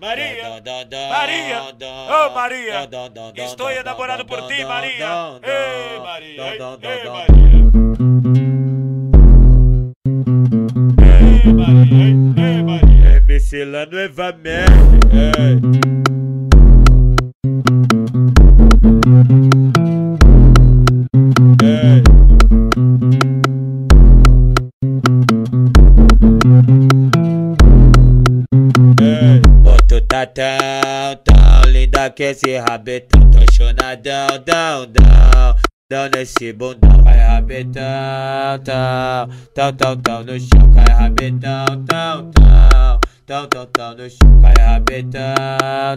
Maria, Maria, oh Maria, estou enamorado por ti, Maria. Ei, Maria, ei, Maria. Ei, Maria, ei, Maria. MC lá no Evamel. Tu tão, tão linda que esse rabetão Tô chonadão, dão, dão Dão nesse bundão. Cai rabetão, tão Tão, tão, tão no chão. Cai rabetão, tão, tão Tão, tão, tão no chão Cai rabetão,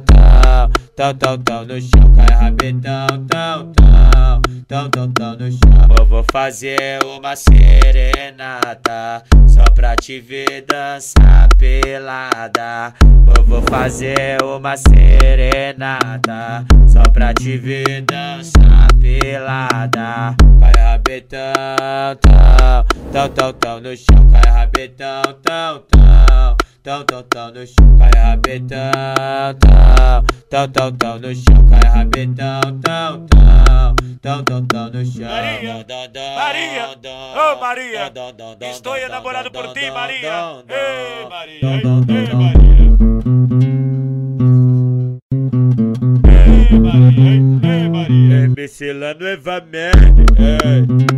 tão Tão, tão, tão no chão Cai rabetão, tão, tão Tão, tão, tão no chão Eu vou fazer uma serenata Só pra te ver dançar pelada. Eu vou fazer uma serenata Só pra te ver dançar pelada. Cai rabetão, tão Tão, tão, tão no chão Cai rabetão, tão, tão Tão, tão, tão no chão Cai rabetão, tão. Tão, tão, tão no chão Cai rabetão, tão, tão. Tão, tão, tão no chão Maria, Maria, oh Maria, estou enamorado por ti, Maria. Ei, Maria, ei, Maria. Ei, Maria, ei, Maria. MC lá no Evamel. Oh, tu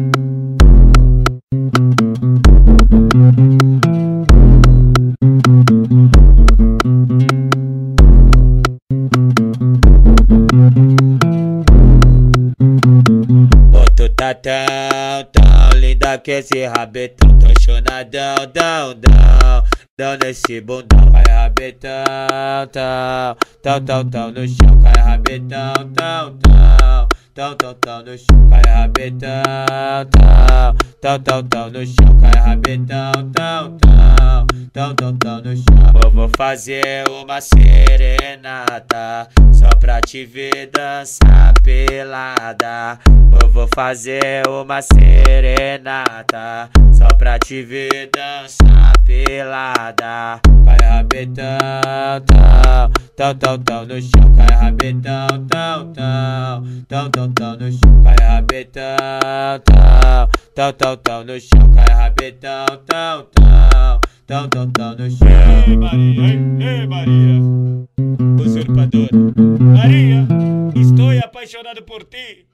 tá tão, tão linda que esse rabetão Tô chonadão, dão, dão Dão nesse bundão. Cai rabetão, tão Tão, tão, tão no chão. Cai rabetão, tão, tão Tão, tão, tão no chão. Cai rabetão, tão Tão, tão, tão no chão. Cai rabetão, tão, tão Tão, tão, tão no chão. Eu vou fazer uma serenata Só pra te ver dançar pelada. Eu vou fazer uma serenata Só pra te ver dançar pelada. Cai rabetão, tão Tão, tão, tão no chão. Cai rabetão, tão, tão Tão, tão, tão no chão. Cai rabetão, tão Tão, tão, tão no chão Cai rabetão, tão, tão Tão, tão, tão no chão Ei, Maria, ei, Maria. Usurpadora Maria, estou apaixonado por ti.